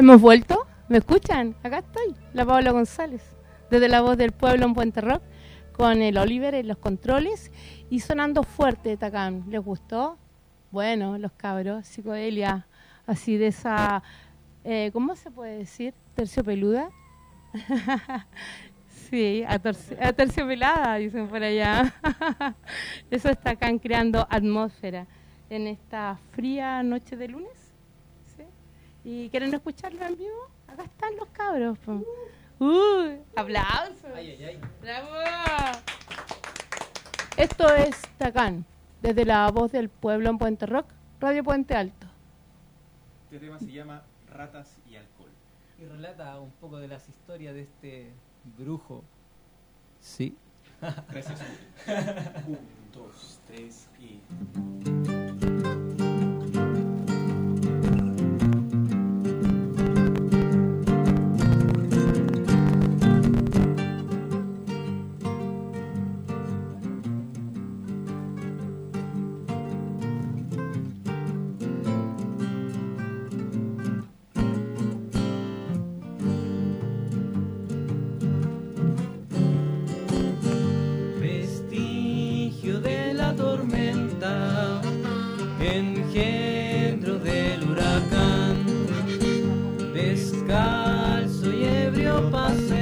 Hemos vuelto, ¿me escuchan? Acá estoy, la Paula González, desde la voz del pueblo en Puente Rock, con el Oliver en los controles y sonando fuerte Tacán. ¿Les gustó? Bueno, los cabros, psicodelia, así de esa, eh, ¿cómo se puede decir? Terciopeluda. sí, aterciopelada, dicen por allá. Eso está acá creando atmósfera en esta fría noche de lunes. ¿Y quieren escucharlo en vivo? Acá están los cabros. Uh, aplausos. Bravo. Esto es Tacán, desde la voz del pueblo en Puente Rock, Radio Puente Alto. Este tema se llama Ratas y Alcohol. Y relata un poco de las historias de este brujo. Sí. Gracias. Un, dos, tres y... soy ebrio paseo.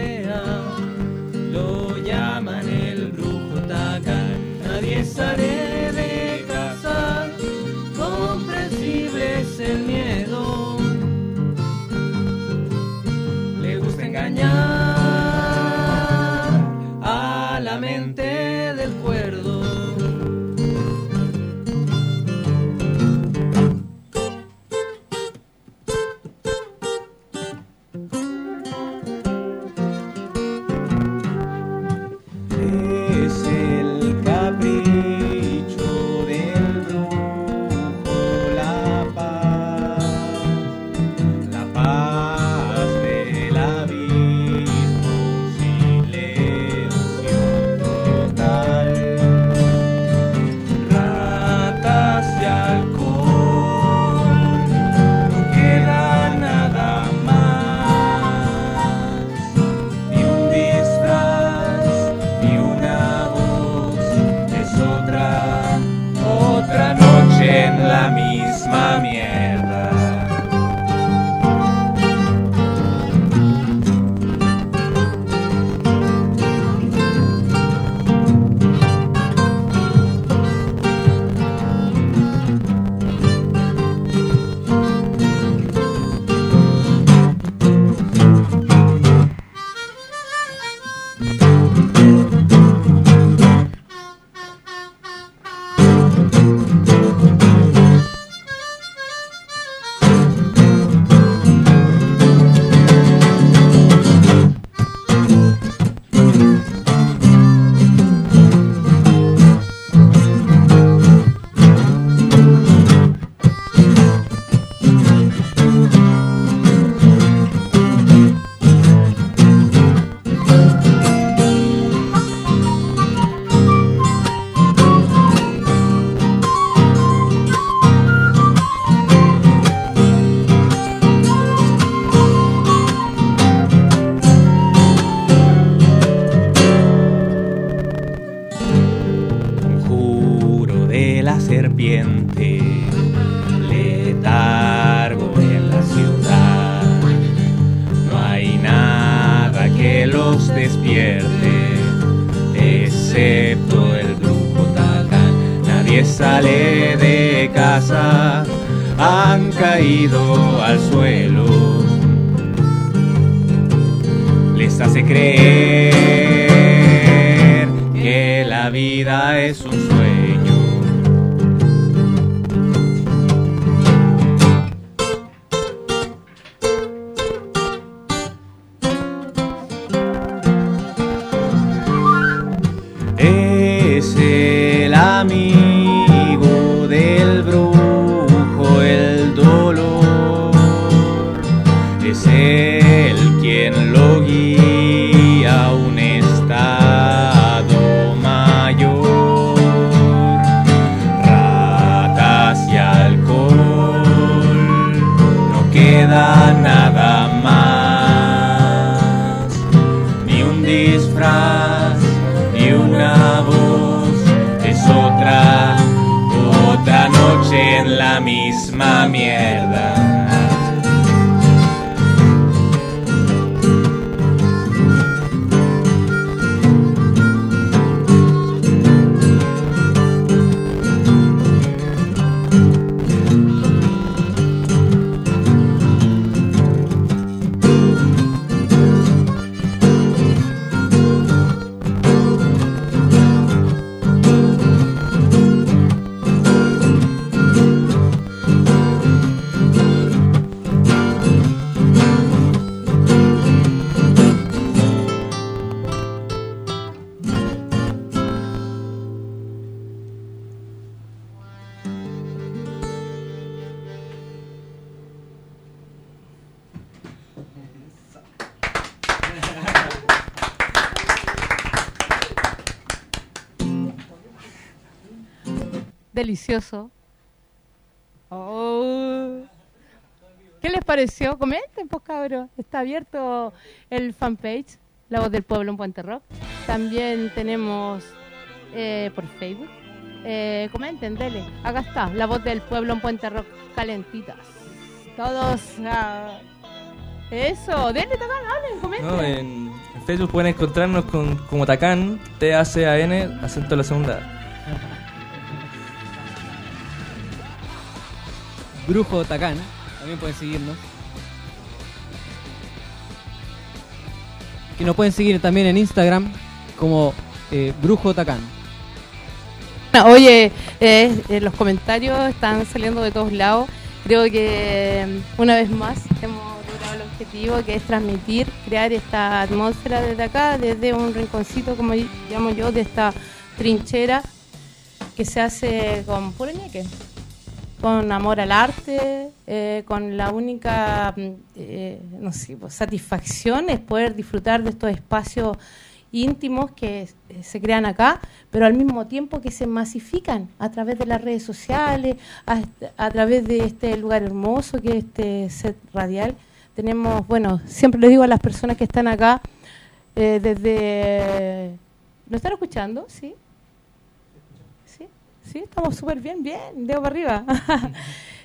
Delicioso. Oh. ¿Qué les pareció? Comenten, pues cabros. Está abierto el fanpage, La Voz del Pueblo en Puente Rock. También tenemos eh, por Facebook. Eh, comenten, dele. Acá está, La Voz del Pueblo en Puente Rock. Calentitas. Todos. ah, eso, denle, Tacán, hablen, comenten. No, en, en Facebook pueden encontrarnos con, como Tacan, T-A-C-A-N, acento en la segunda. Brujo Tacán. También pueden seguirnos. Que nos pueden seguir también en Instagram como eh, Brujo Tacán. Oye, eh, eh, los comentarios están saliendo de todos lados. Creo que eh, una vez más hemos logrado el objetivo que es transmitir, crear esta atmósfera desde acá, desde un rinconcito, como llamo yo, de esta trinchera que se hace con puro ñeque, con amor al arte, eh, con la única mm, eh, no sé, pues, satisfacción es poder disfrutar de estos espacios íntimos que eh, se crean acá, pero al mismo tiempo que se masifican a través de las redes sociales, a, a través de este lugar hermoso que es este set radial. Tenemos, bueno, siempre le digo a las personas que están acá, eh, desde... ¿Lo están escuchando? ¿Sí? ¿Sí? Estamos súper bien, bien, dedo para arriba.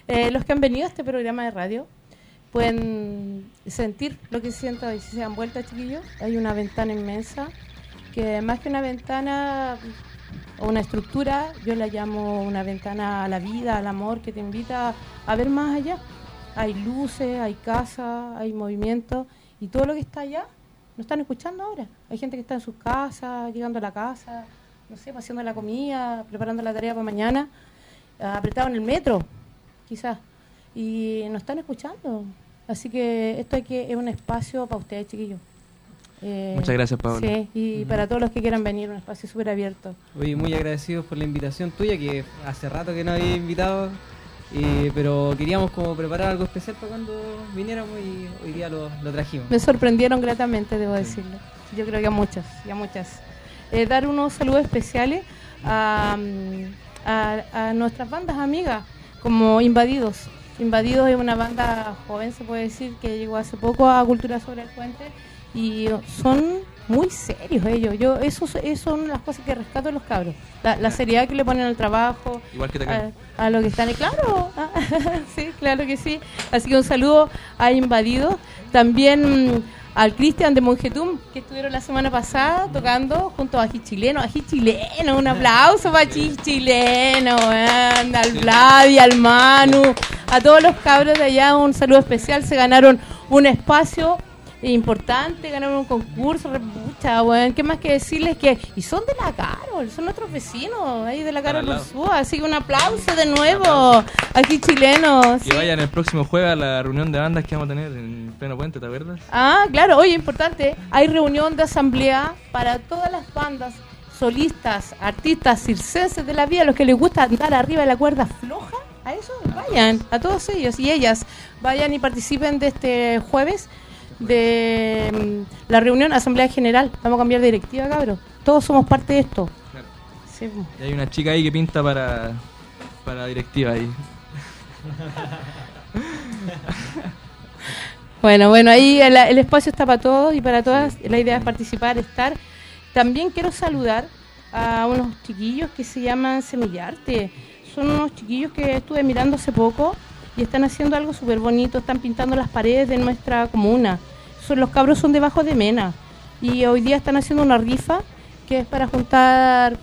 Eh, los que han venido a este programa de radio pueden sentir lo que siento y si se dan vuelta, chiquillos. Hay una ventana inmensa que más que una ventana o una estructura, yo la llamo una ventana a la vida, al amor, que te invita a ver más allá. Hay luces, hay casa, hay movimiento y todo lo que está allá no están escuchando ahora. Hay gente que está en sus casas, llegando a la casa, no sé, haciendo la comida, preparando la tarea para mañana, ah, apretado en el metro, quizás, y no están escuchando. Así que esto hay que es un espacio para ustedes, chiquillos. Eh, Muchas gracias, Paola. Sí, y para todos los que quieran venir, un espacio súper abierto. Oye, muy agradecidos por la invitación tuya, que hace rato que no había invitado, eh, pero queríamos como preparar algo especial para cuando viniéramos y hoy día lo, lo trajimos. Me sorprendieron gratamente, debo decirlo. Yo creo que a muchas, y a muchas. Eh, dar unos saludos especiales a, nuestras bandas amigas, como Invadidos. Invadidos es una banda joven, se puede decir, que llegó hace poco a Cultura sobre el Puente y son muy serios ellos. Yo Eso, eso son las cosas que rescato de los cabros. La, la seriedad que le ponen al trabajo, Igual que Tacan. a, a lo que están. Claro, sí, claro que sí. Así que un saludo a Invadido. También mm, al Cristian de Monjetum, que estuvieron la semana pasada tocando junto a Ají Chileno. Ají Chileno, un aplauso para Ají Chileno, weón, al Vlad y al Manu. A todos los cabros de allá, un saludo especial. Se ganaron un espacio importante, ganaron un concurso, re pucha, weón. ¿Qué más que decirles que y son de la Carol, son nuestros vecinos ahí de la Carol. Ursúa, así que un aplauso de nuevo aquí chilenos. Que vayan el próximo jueves a la reunión de bandas que vamos a tener en pleno puente, ¿te acuerdas? Ah, claro, oye, importante, hay reunión de asamblea para todas las bandas solistas, artistas circenses de la vida, los que les gusta andar arriba de la cuerda floja, a eso vayan, a todos ellos y ellas, vayan y participen de este jueves de mm, la reunión Asamblea General. Vamos a cambiar de directiva, cabros. Todos somos parte de esto. Claro. Sí, po. Y hay una chica ahí que pinta para, para directiva ahí. Bueno, bueno, ahí el, el espacio está para todos y para todas. La idea es participar, estar. También quiero saludar a unos chiquillos que se llaman Semillarte. Son unos chiquillos que estuve mirando hace poco y están haciendo algo súper bonito. Están pintando las paredes de nuestra comuna. Son, los cabros son de Bajo de Mena y hoy día están haciendo una rifa que es para juntar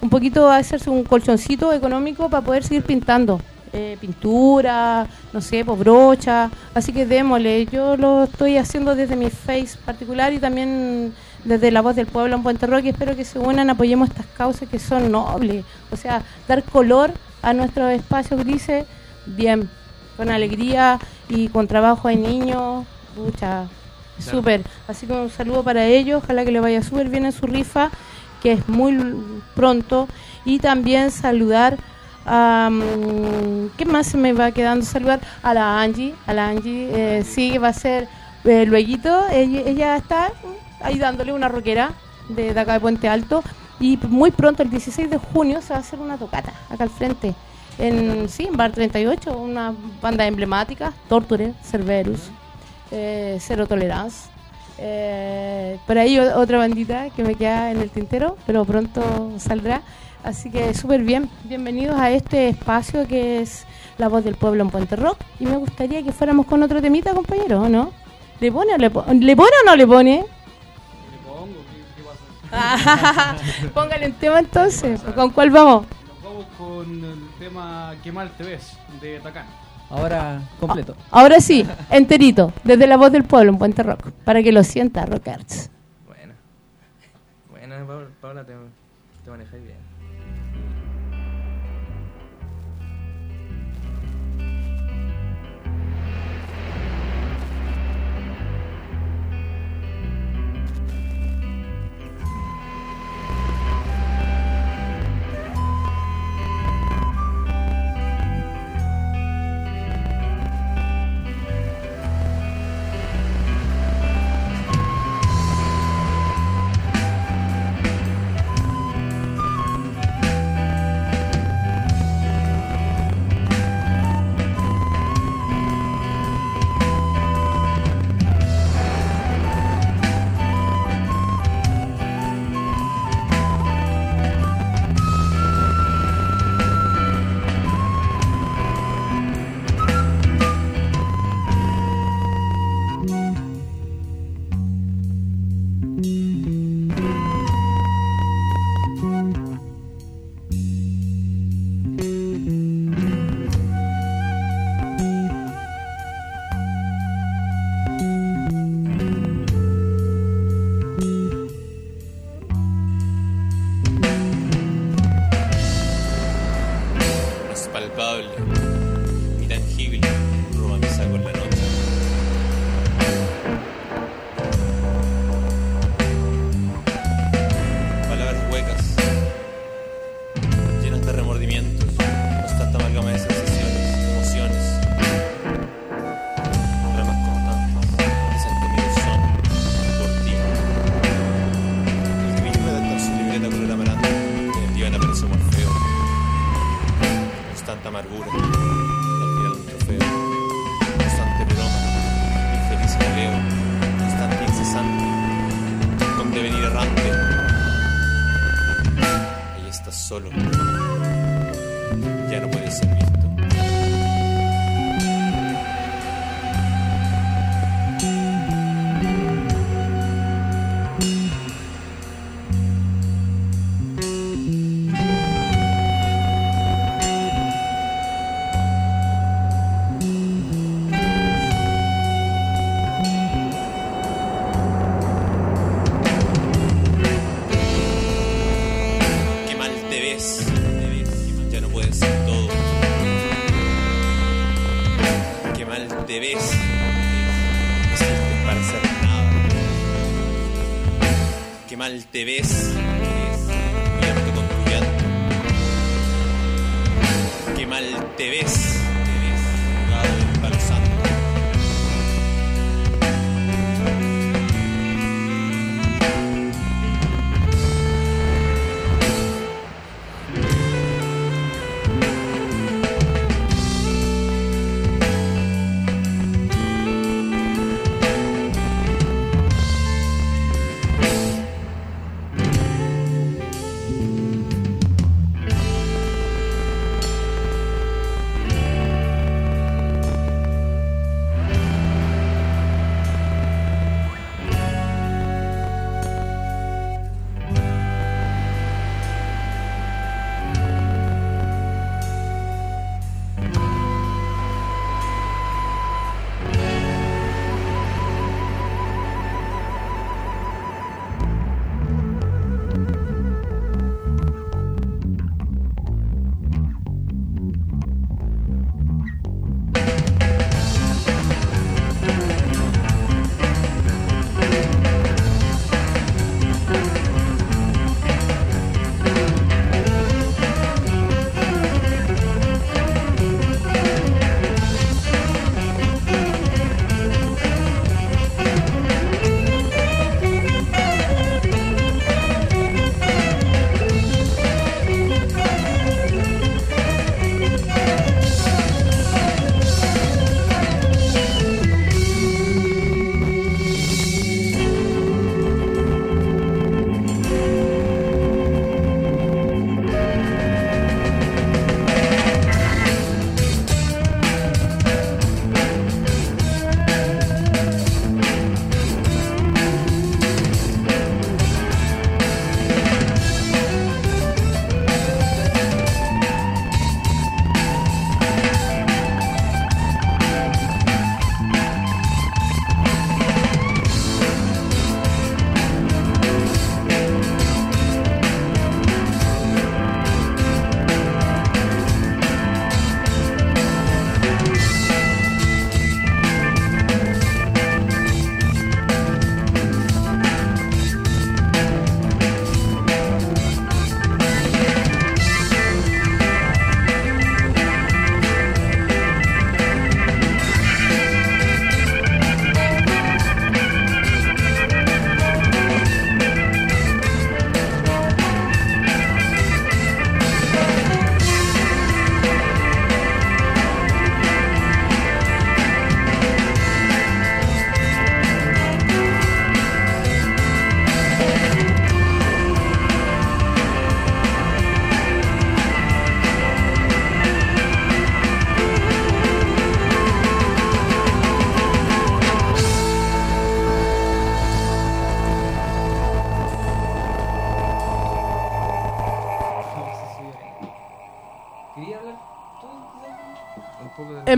un poquito, hacerse un colchoncito económico para poder seguir pintando. Eh, pintura, no sé, pues brocha. Así que démosle. Yo lo estoy haciendo desde mi face particular y también desde la voz del pueblo en Puente Roque. Espero que se unan, apoyemos estas causas que son nobles. O sea, dar color a nuestros espacios grises, bien, con alegría y con trabajo de niños. Mucha, súper. Así que un saludo para ellos. Ojalá que le vaya súper bien en su rifa, que es muy pronto. Y también saludar a. ¿Qué más se me va quedando? Saludar a la Angie. A la Angie, eh, sí, va a ser eh, lueguito. Ella, ella está ahí dándole una roquera de, de acá de Puente Alto. Y muy pronto, el 16 de junio, se va a hacer una tocata acá al frente. En, sí, en Bar 38, una banda emblemática, Torture, Cerberus, eh, Cero Tolerance. Eh, por ahí otra bandita que me queda en el tintero, pero pronto saldrá. Así que súper bien, bienvenidos a este espacio que es La Voz del Pueblo en Puente Rock. Y me gustaría que fuéramos con otro temita, compañero, ¿o no? ¿Le pone o le, po- ¿le pone o no le pone? Póngale un tema entonces. ¿Con cuál vamos? Vamos con el tema Qué mal te ves de Tacán. Ahora completo. Ahora sí, enterito, desde la voz del pueblo en Puente Rock, para que lo sienta, Rockers. Buena. Buena, Paula, Paula, te, te manejáis bien. Mal te ves. Qué mal te ves,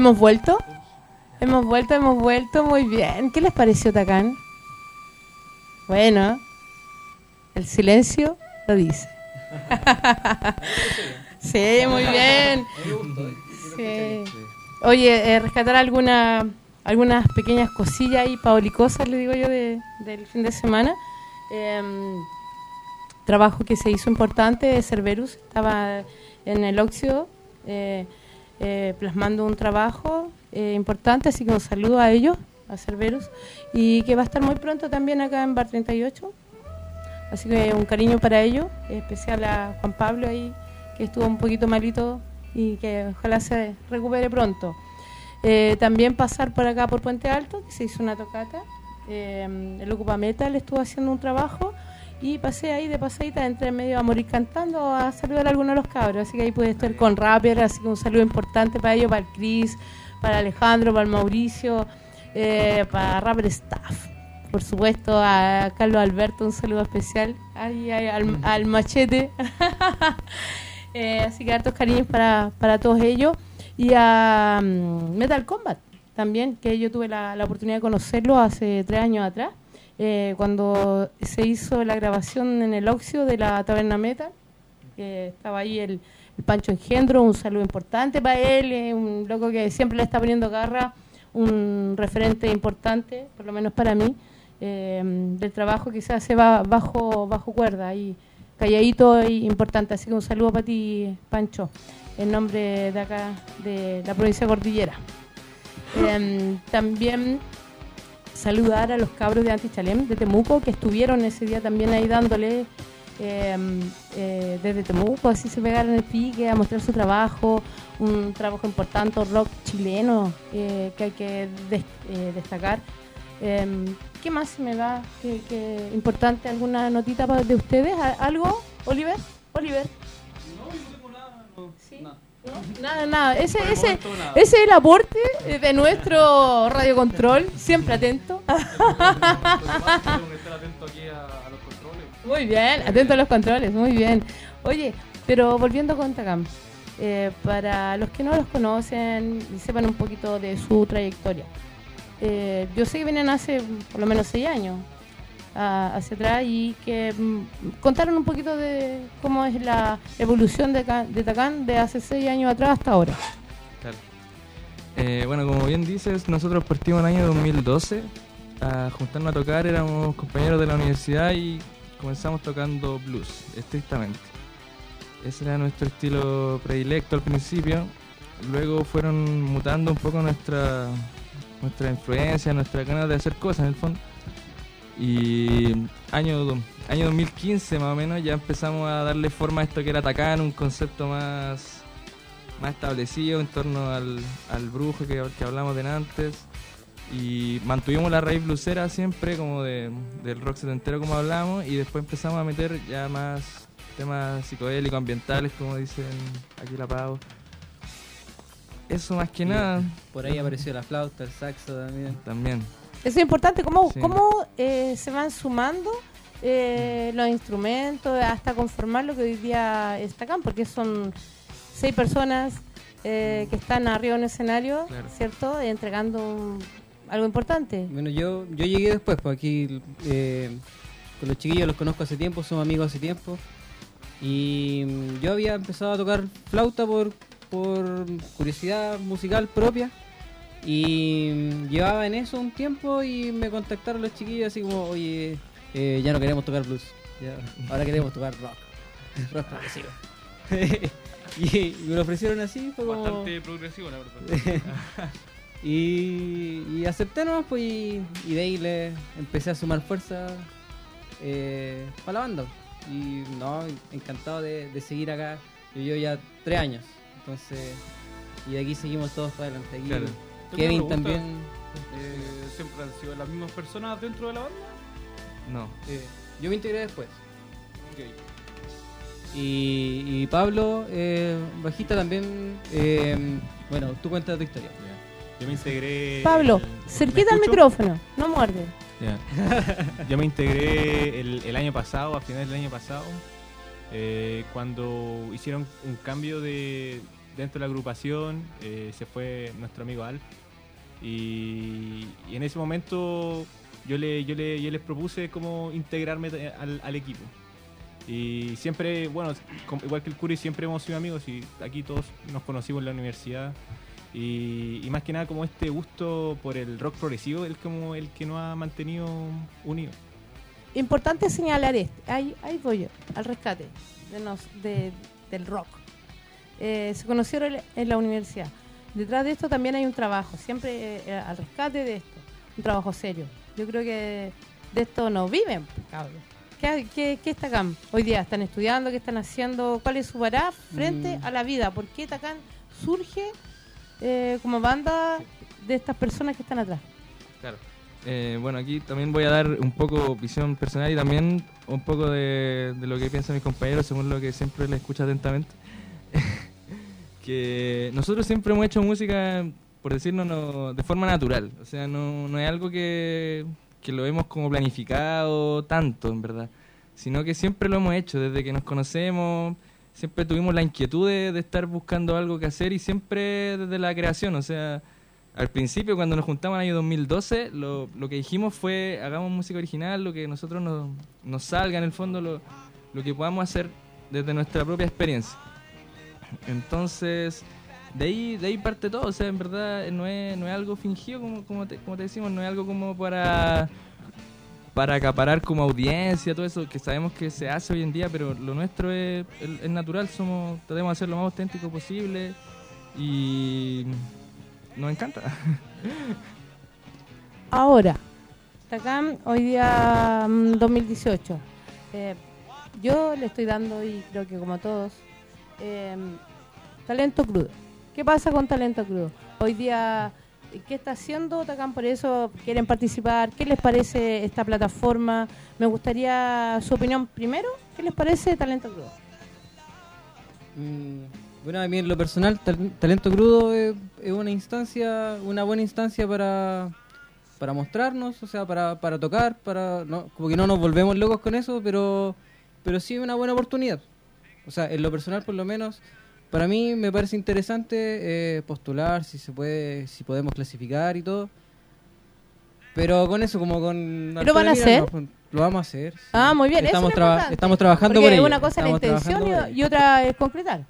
¿Hemos vuelto? Hemos vuelto, hemos vuelto. Muy bien. ¿Qué les pareció Tacán? Bueno, el silencio lo dice. sí, muy bien. Sí. Oye, eh, rescatar alguna, algunas pequeñas cosillas y paulicosas, le digo yo, de, del fin de semana. Em, trabajo que se hizo importante de Cerberus. Estaba en el Oxio eh, eh, plasmando un trabajo eh, importante, así que un saludo a ellos, a Cerberus, y que va a estar muy pronto también acá en Bar 38. Así que un cariño para ellos, especial a Juan Pablo ahí, que estuvo un poquito malito y que ojalá se recupere pronto. Eh, también pasar por acá por Puente Alto, que se hizo una tocata. El Ocupa Metal estuvo haciendo un trabajo y pasé ahí de pasadita entre medio a morir cantando a saludar a algunos de los cabros. Así que ahí pude estar con Rapper, así que un saludo importante para ellos, para el Chris, para Alejandro, para el Mauricio, eh, para Rapper Staff. Por supuesto, a Carlos Alberto, un saludo especial. Ahí, ahí, al, al machete. Eh, así que hartos cariños para, para todos ellos. Y a mm, Metal Combat también, que yo tuve la, la oportunidad de conocerlo hace tres años atrás, eh, cuando se hizo la grabación en el Oxio de la Taberna Metal. que estaba ahí el, el Pancho Engendro, un saludo importante para él, eh, un loco que siempre le está poniendo garra, un referente importante, por lo menos para mí, eh, del trabajo que se hace ba- bajo, bajo cuerda y calladito e importante. Así que un saludo para ti, Pancho, en nombre de acá, de la provincia de Cordillera. Em, también saludar a los cabros de Antichalem de Temuco que estuvieron ese día también ahí dándole em, eh, desde Temuco, así se pegaron el pique a mostrar su trabajo, un trabajo importante, rock chileno eh, que hay que des- eh, destacar. Em, ¿Qué más me da? ¿Qué, qué importante? ¿Alguna notita de ustedes? ¿A- ¿Algo? ¿Oliver? ¿Oliver? Nada. ¿No? Nada, nada. Ese, ese, ese es el aporte de nuestro radiocontrol, siempre atento. Muy bien, atento a los controles, muy bien. Oye, pero volviendo con Takam, eh, para los que no los conocen y sepan un poquito de su trayectoria, eh, yo sé que vienen hace por lo menos seis años a- hacia atrás y que mm, contaron un poquito de cómo es la evolución de, de Takam de hace seis años atrás hasta ahora. Eh, bueno, como bien dices, nosotros partimos en el año 2012 a juntarnos a tocar, éramos compañeros de la universidad y comenzamos tocando blues, estrictamente. Ese era nuestro estilo predilecto al principio. Luego fueron mutando un poco nuestra, nuestra influencia, nuestra ganas de hacer cosas en el fondo. Y año, año 2015 más o menos ya empezamos a darle forma a esto que era Tacan, un concepto más, más establecido en torno al, al brujo que, que hablamos de antes. Y mantuvimos la raíz blusera siempre, como de, del rock setentero como hablamos, y después empezamos a meter ya más temas psicodélicos, ambientales, como dicen aquí la Pau. Eso más que Y nada, Por ahí apareció la flauta, el saxo también. también. Eso es importante, cómo, Sí. cómo eh, se van sumando eh, los instrumentos hasta conformar lo que hoy día es Takam, porque son seis personas eh, que están arriba en el escenario, Claro. ¿cierto? Entregando un- algo importante. Bueno, yo, yo llegué después, pues aquí con los chiquillos los conozco hace tiempo, somos amigos hace tiempo. Y mm, yo había empezado a tocar flauta por, por curiosidad musical propia. Y llevaba en eso un tiempo y me contactaron los chiquillos así como, oye, eh, ya no queremos tocar blues, ya, ahora queremos tocar rock, rock progresivo. y me lo ofrecieron así, fue como... Bastante progresivo, la verdad. Y, y acepté nomás, pues, y, y de ahí le empecé a sumar fuerza eh, para la banda. Y no, encantado de, de seguir acá. Yo llevo ya tres años, entonces, y de aquí seguimos todos para adelante. Aquí Claro. Kevin también. Eh, ¿Siempre han sido las mismas personas dentro de la banda? No. eh, yo me integré después. Ok. Y, y Pablo, eh, bajista también. eh, bueno, tú cuentas tu historia. Yo me integré. Pablo, el- cerquita ¿me al micrófono, no muerde. Yo me integré el, el año pasado, a finales del año pasado, eh, cuando hicieron un cambio de, dentro de la agrupación, eh, se fue nuestro amigo Alf. Y, y en ese momento yo, le, yo, le, yo les propuse cómo integrarme al, al equipo. Y siempre, bueno, igual que el Curi, siempre hemos sido amigos y aquí todos nos conocimos en la universidad. Y, más que nada como este gusto por el rock progresivo, el como el que nos ha mantenido unidos. Importante señalar esto. Ahí, ahí voy yo, al rescate de nos- de- del rock. Eh, se conocieron en la universidad. Detrás de esto también hay un trabajo, siempre eh, al rescate de esto, un trabajo serio. Yo creo que de esto no viven, cabros. ¿Qué, qué, qué es Tacán hoy día? ¿Están estudiando? ¿Qué están haciendo? ¿Cuál es su pará frente Mm. a la vida? ¿Por qué Tacán surge eh, como banda de estas personas que están atrás? Claro. Eh, bueno, aquí también voy a dar un poco visión personal y también un poco de, de lo que piensan mis compañeros, según lo que siempre les escucho atentamente. que nosotros siempre hemos hecho música, por decirlo, de forma natural. O sea, no, no es algo que, que lo hemos como planificado tanto, en verdad. Sino que siempre lo hemos hecho, desde que nos conocemos, siempre tuvimos la inquietud de, de estar buscando algo que hacer y siempre desde la creación. O sea, al principio, cuando nos juntamos en el año 2012, lo, lo que dijimos fue, hagamos música original, lo que nosotros nos, nos salga en el fondo, lo, lo que podamos hacer desde nuestra propia experiencia. Entonces, de ahí, de ahí parte todo, o sea, en verdad no es, no es algo fingido, como, como, te, decimos, no es algo como para para acaparar como audiencia, todo eso que sabemos que se hace hoy en día, pero lo nuestro es, es- natural, somos tratamos de hacer lo más auténtico posible y nos encanta. Ahora, Tacam, hoy día mm, 2018. eh, yo le estoy dando, y creo que como todos, eh, talento crudo. ¿Qué pasa con talento crudo? Hoy día, ¿qué está haciendo Tacam por eso? ¿Quieren participar? ¿Qué les parece esta plataforma? Me gustaría su opinión primero. ¿Qué les parece talento crudo? Mm, Bueno, a mí en lo personal, Tal- Talento Crudo es, es una instancia, una buena instancia para, para mostrarnos, o sea, para, para tocar, para no, como que no nos volvemos locos con eso, pero, pero sí una buena oportunidad. O sea, en lo personal por lo menos, para mí me parece interesante eh, postular, si se puede, si podemos clasificar y todo. Pero con eso, como con... ¿Lo van a hacer? no, lo vamos a hacer. sí. Ah, muy bien, eso Estamos, es traba- estamos trabajando Porque por ello. una cosa es la intención y, y otra es concretar.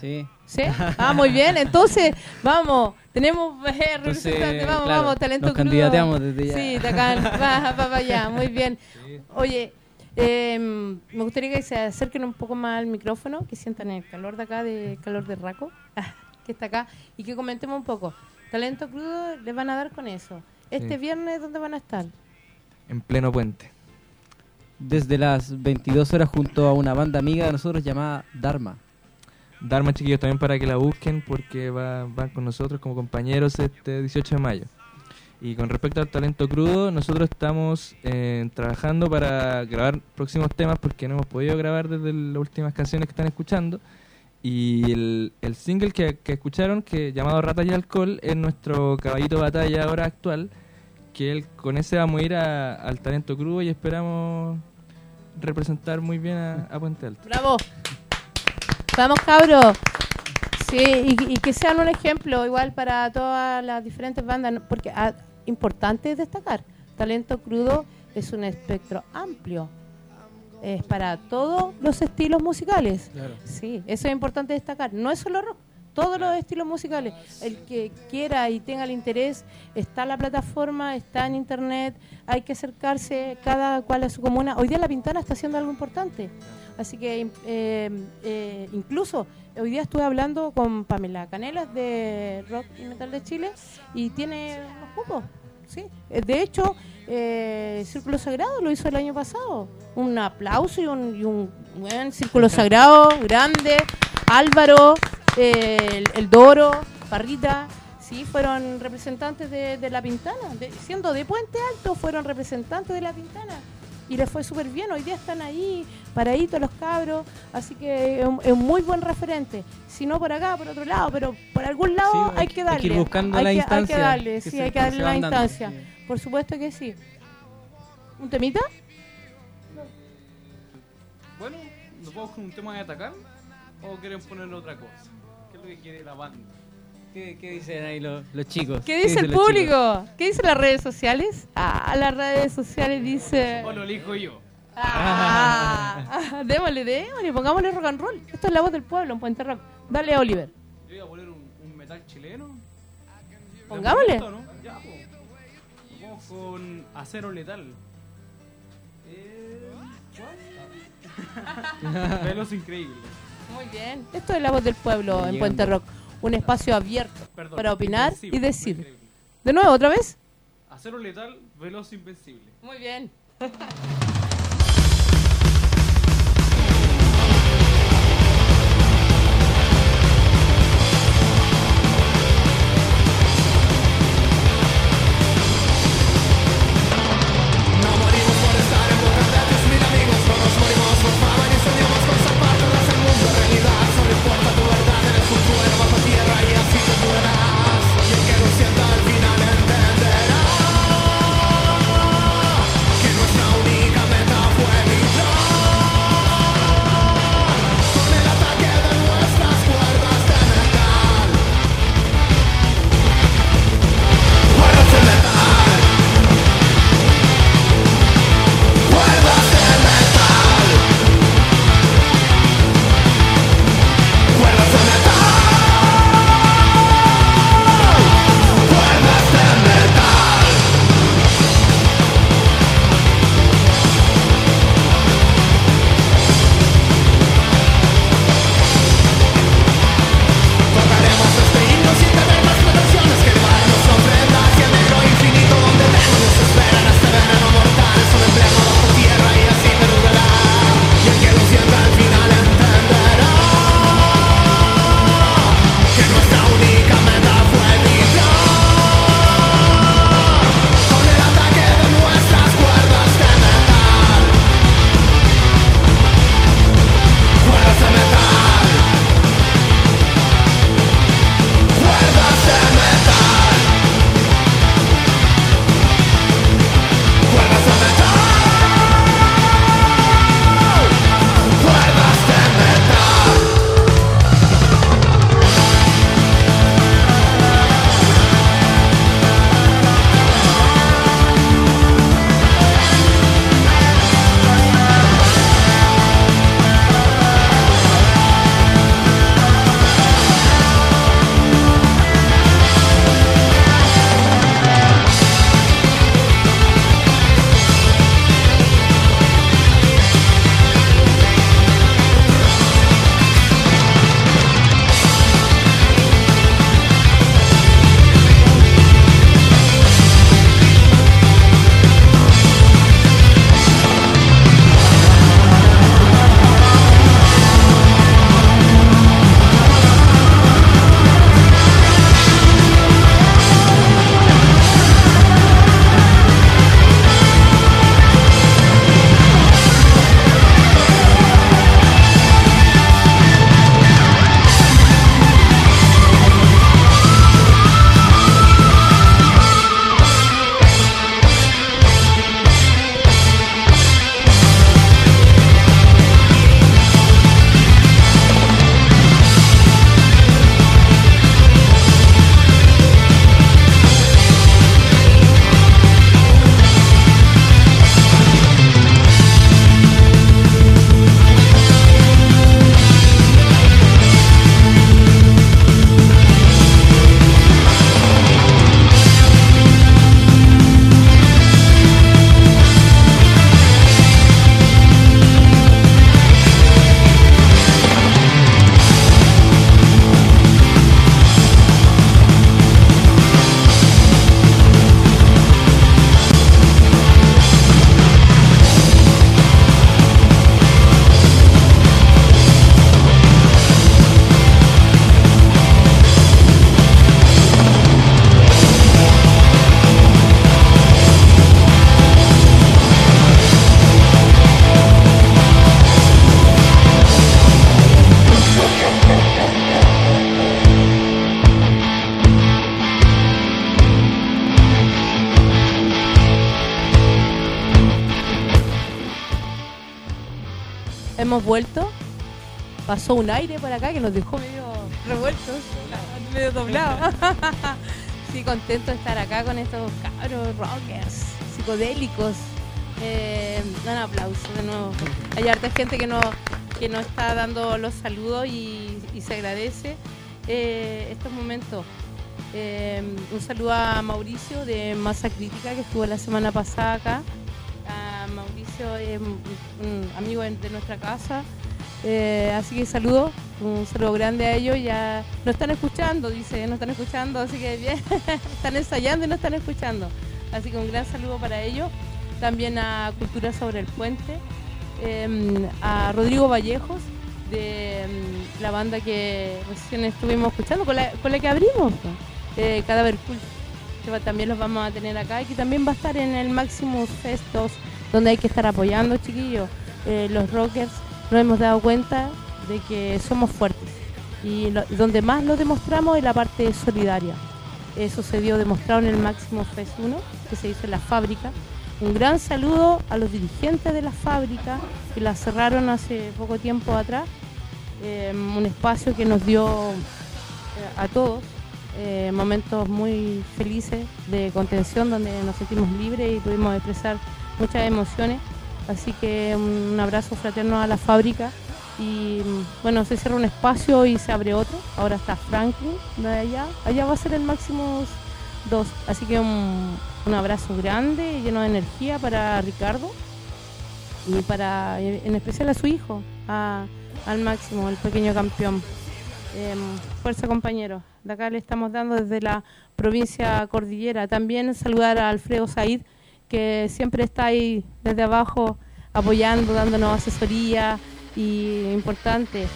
Sí. ¿Sí? Ah, muy bien. Entonces, vamos. Tenemos eh, Entonces. Vamos, claro, vamos. Talento nos crudo. candidateamos desde ya. Sí, Tacán. Va, va para allá. Muy bien. Oye, eh, me gustaría que se acerquen un poco más al micrófono, que sientan el calor de acá, de calor de Raco, que está acá, y que comentemos un poco. Talento crudo les van a dar con eso. Este Sí. viernes, ¿dónde van a estar? En pleno puente. Desde las 22 horas junto a una banda amiga de nosotros llamada Dharma. Dharma, chiquillos, también para que la busquen porque va- van con nosotros como compañeros este 18 de mayo. Y con respecto al talento crudo, nosotros estamos eh, trabajando para grabar próximos temas porque no hemos podido grabar desde las últimas canciones que están escuchando. Y el, el single que, escucharon, que llamado Ratas y Alcohol, es nuestro caballito batalla ahora actual. Que él, con ese vamos a ir al talento crudo y esperamos representar muy bien a, a Puente Alto. ¡Bravo! Vamos, cabros. Sí, y, y que sean un ejemplo igual para todas las diferentes bandas, porque ah, importante destacar, talento crudo es un espectro amplio, es para todos los estilos musicales. Sí, eso es importante destacar. No es solo rock, todos los estilos musicales. El que quiera y tenga el interés, está la plataforma, está en internet, hay que acercarse cada cual a su comuna. Hoy día La Pintana está haciendo algo importante. Así que eh, eh, incluso hoy día estuve hablando con Pamela Canelas de Rock y Metal de Chile y tiene unos cupos. Sí. Eh, De hecho, eh, Círculo Sagrado lo hizo el año pasado. Un aplauso y un, y un buen Círculo Sagrado grande. Álvaro, eh, el, el Doro, Parrita, sí, fueron representantes de, de La Pintana. De- siendo de Puente Alto, fueron representantes de La Pintana. Y les fue súper bien. Hoy día están ahí, paraditos los cabros. Así que es un, es un muy buen referente. Si no por acá, por otro lado, pero por algún lado Sí, hay, hay que darle. hay que ir buscando hay la que, instancia Hay que darle, que sí, se- hay que darle la van dando, instancia. sí. Por supuesto que sí. ¿Un temita? Bueno, ¿nos vamos con un tema de atacar? ¿O quieren poner otra cosa? ¿Qué es que quiere la banda. ¿Qué, qué dicen ahí los, los chicos? ¿Qué dice el chicos? público? ¿Qué dicen las redes sociales? Ah, las redes sociales dice... O lo elijo yo. Ah, démosle, démosle, pongámosle rock and roll. Esto es la voz del pueblo en Puente Rock. Dale, Oliver. Yo iba a poner un, un metal chileno. Pongámosle. ¿De momento, no? Ya. Vamos con acero letal. Eh, ¿cuál? Velos increíbles. Muy bien. Esto es la voz del pueblo en. Puente Rock. Un espacio abierto Perdón, para opinar y decir. increíble. De nuevo, otra vez. Acero letal, veloz invencible. Muy bien. Pasó un aire por acá que nos dejó medio revueltos, medio doblados. sí, contento de estar acá con estos cabros rockers, psicodélicos. Eh, un aplauso de nuevo. Hay harta gente que no que nos está dando los saludos y, y se agradece eh, estos momentos. Eh, un saludo a Mauricio de Masa Crítica que estuvo la semana pasada acá. A Mauricio es un, amigo de nuestra casa. Eh, así que saludo, un saludo grande a ellos. Ya no están escuchando, dice, no están escuchando, así que bien, están ensayando y no están escuchando. Así que un gran saludo para ellos. También a Cultura sobre el Puente, eh, a Rodrigo Vallejos de mm, la banda que recién estuvimos escuchando, con la, con la que abrimos, eh, Cadáver Cult, que también los vamos a tener acá y que también va a estar en el Maximus Fest 2, donde hay que estar apoyando, chiquillos. Eh, los rockers nos hemos dado cuenta de que somos fuertes y donde más lo demostramos es la parte solidaria. Eso se dio demostrado en el Máximo Fest 1, que se hizo en la fábrica. Un gran saludo a los dirigentes de la fábrica que la cerraron hace poco tiempo atrás. Eh, un espacio que nos dio eh, a todos eh, momentos muy felices de contención donde nos sentimos libres y pudimos expresar muchas emociones. Así que un abrazo fraterno a la fábrica y mm, bueno, se cierra un espacio y se abre otro. Ahora está Franklin, de allá. Allá va a ser el máximo 2. Así que un, un abrazo grande lleno de energía para Ricardo y para en especial a su hijo, al máximo, el pequeño campeón. Em, fuerza compañeros, de acá le estamos dando desde la provincia cordillera. También saludar a Alfredo Said, que siempre está ahí desde abajo apoyando, dándonos asesoría y importante.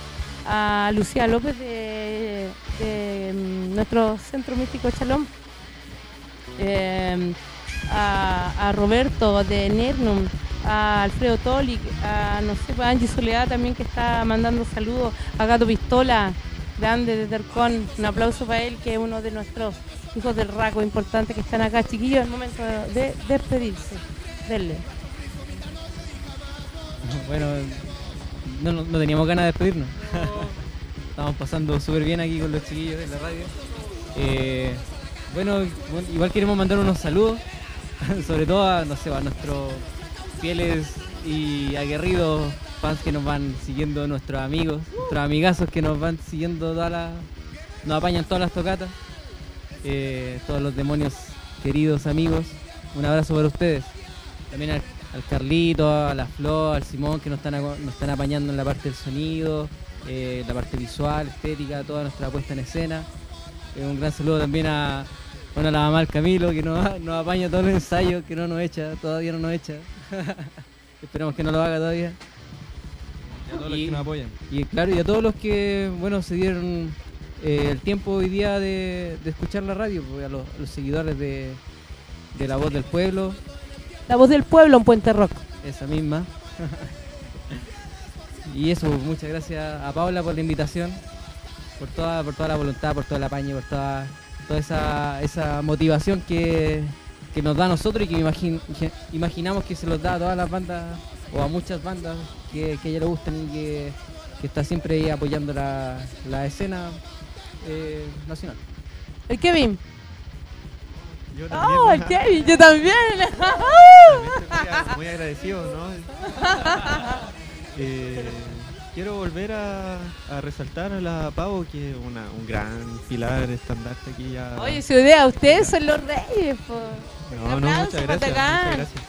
A Lucía López de, mm, nuestro centro místico Chalón. Em, a, Roberto de Nernum, a Alfredo Tolic, a no sé, a Angie Soledad también que está mandando saludos, a Gato Pistola, grande de Tercón, un aplauso para él que es uno de nuestros hijos del raco importantes que están acá, chiquillos, es momento de despedirse. Denle. Bueno, no, no- no teníamos ganas de despedirnos. Estamos pasando súper bien aquí con los chiquillos en la radio. Eh, bueno, bueno, igual queremos mandar unos saludos, sobre todo a, no sé, a nuestros fieles y aguerridos fans que nos van siguiendo, nuestros amigos, nuestros amigazos que nos van siguiendo todas las, nos apañan todas las tocatas, eh, todos los demonios queridos amigos, un abrazo para ustedes. También al, al Carlito, a la Flor, al Simón que nos están, nos están apañando en la parte del sonido, eh, la parte visual, estética, toda nuestra puesta en escena. Eh, un gran saludo también a, bueno, a la mamá del Camilo que nos, nos apaña todos los ensayos, que no nos echa, todavía no nos echa. Esperamos que no lo haga todavía. Y a todos los que nos apoyan. Y claro, y a todos los que, bueno, se dieron eh, el tiempo hoy día de, de escuchar la radio, pues, a los, a los seguidores de, de La Voz del Pueblo, La voz del pueblo en Puente Rock. esa misma. y eso, muchas gracias a Paula por la invitación, por toda, por toda la voluntad, por todo el apaño, por toda, toda esa, esa motivación que, que nos da a nosotros y que imaginamos que se los da a todas las bandas o a muchas bandas que, que a ella le gustan y que, que está siempre ahí apoyando la, la escena eh, nacional. El Kevin. Yo Oh, el Kevin, yo también. muy, muy agradecido, ¿no? Eh, quiero volver a, a resaltar a la Pavo, que es una, un gran pilar estandarte aquí ya. Oye, su idea, ustedes son los reyes. po. no, un no, aplauso muchas para gracias, Tacán. muchas gracias.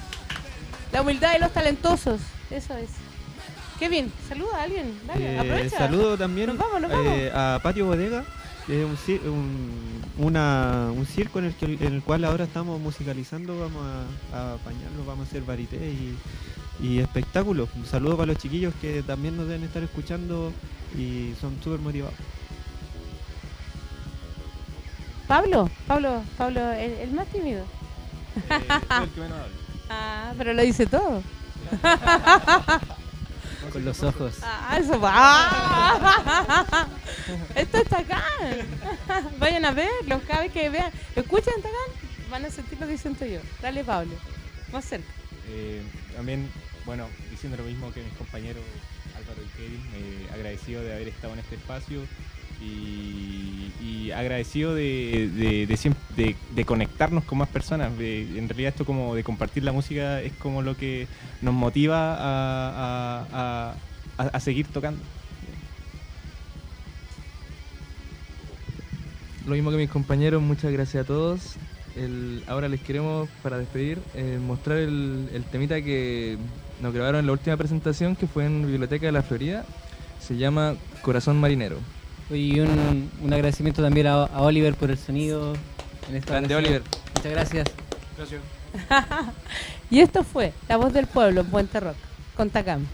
La humildad de los talentosos. Eso es. Kevin, saluda a alguien. Dale, Eh, aprovecha. saludo también Nos vamos, nos eh, a Patio Bodega, es un, un, una- un circo en el, que, en el cual ahora estamos musicalizando, vamos a, a apañarlo, vamos a hacer varité y, y espectáculos. Un saludo para los chiquillos que también nos deben estar escuchando y son súper motivados. Pablo, Pablo, Pablo, el, el más tímido. el que menos habla. Ah, pero lo dice todo. Con los ojos. Ah, eso va. Ah. Esto está acá. Vayan a verlo, cada vez que vean, escuchen Tacán, van a sentir lo que siento yo. Dale, Pablo, más cerca. Eh, también, bueno, diciendo lo mismo que mis compañeros Álvaro y Kevin, eh, agradecido de haber estado en este espacio Y, agradecido de, de, de conectarnos con más personas. En realidad esto como de compartir la música es como lo que nos motiva a- a- a seguir tocando. Lo mismo que mis compañeros, muchas gracias a todos. El- ahora les queremos, para despedir, eh, mostrar el, el temita que nos grabaron en la última presentación, que fue en Biblioteca de la Florida. Se llama Corazón Marinero. Y un, un agradecimiento también a, a Oliver por el sonido. En esta Grande, ocasión. Oliver. Muchas gracias. Gracias. Y esto fue La Voz del Pueblo en Puente Rock, con Tacam.